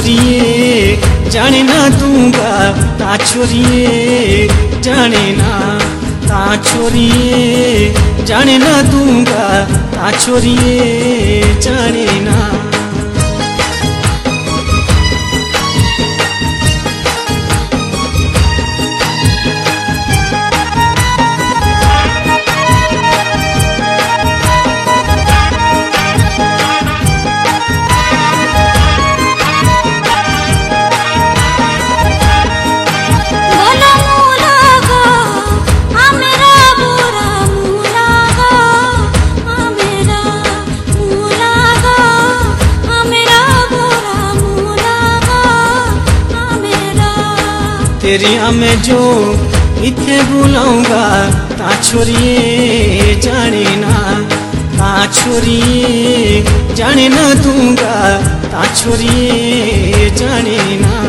छोरिए, जाने ना दूँगा ता छोरिए, जाने ना ता छोरिए, जाने ना दूँगा ता छोरिए, जाने ना तेरिया में जो इथे बुलाऊँगा, ता छोरिए, जाने ना। ता छोरिए, जाने ना दूँगा, ता छोरिए, जाने ना।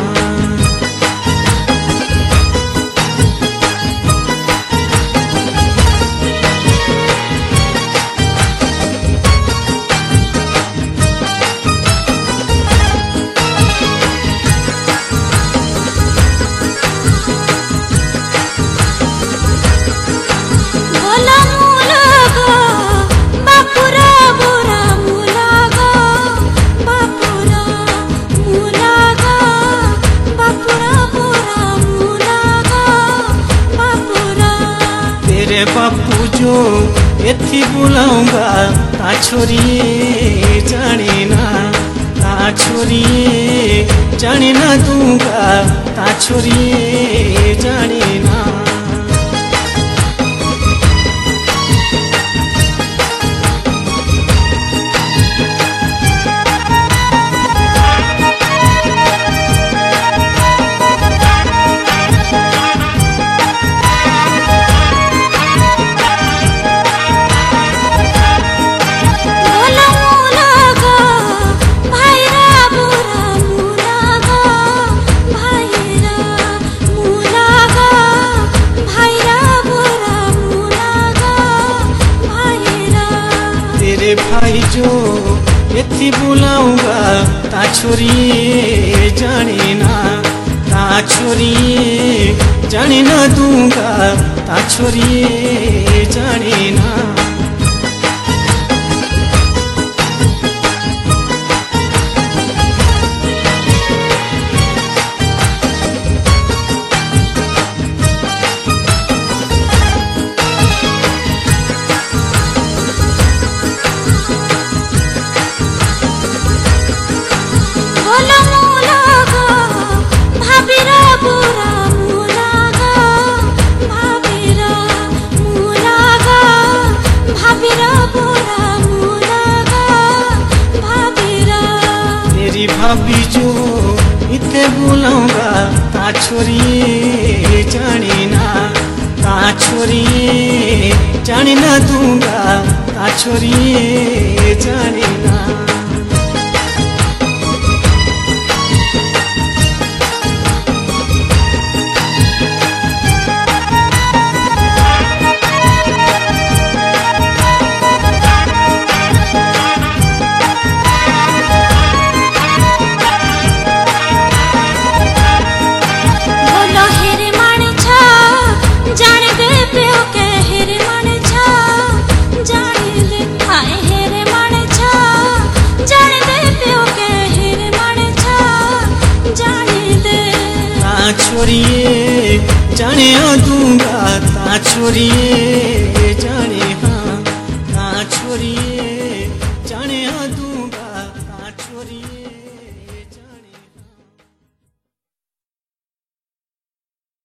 बापू जो इथे बुलाऊंगा ता छोरिए जाने ना ता छोरिए जाने ना दूंगा ता छोरिए जाने कति बुलाऊँगा? ता छोरी जाने ना ता छोरी जाने ना दूँगा। ता छोरी जाने ভাবিছো এতে বুলাওগা তা ছড়িয়ে জানি না তা ছড়িয়ে জানি না দুঙ্গা তা ছড়িয়ে জানি না छोरिए जाने दूंगा ता छोरिए जाने हाँ ता छोरिए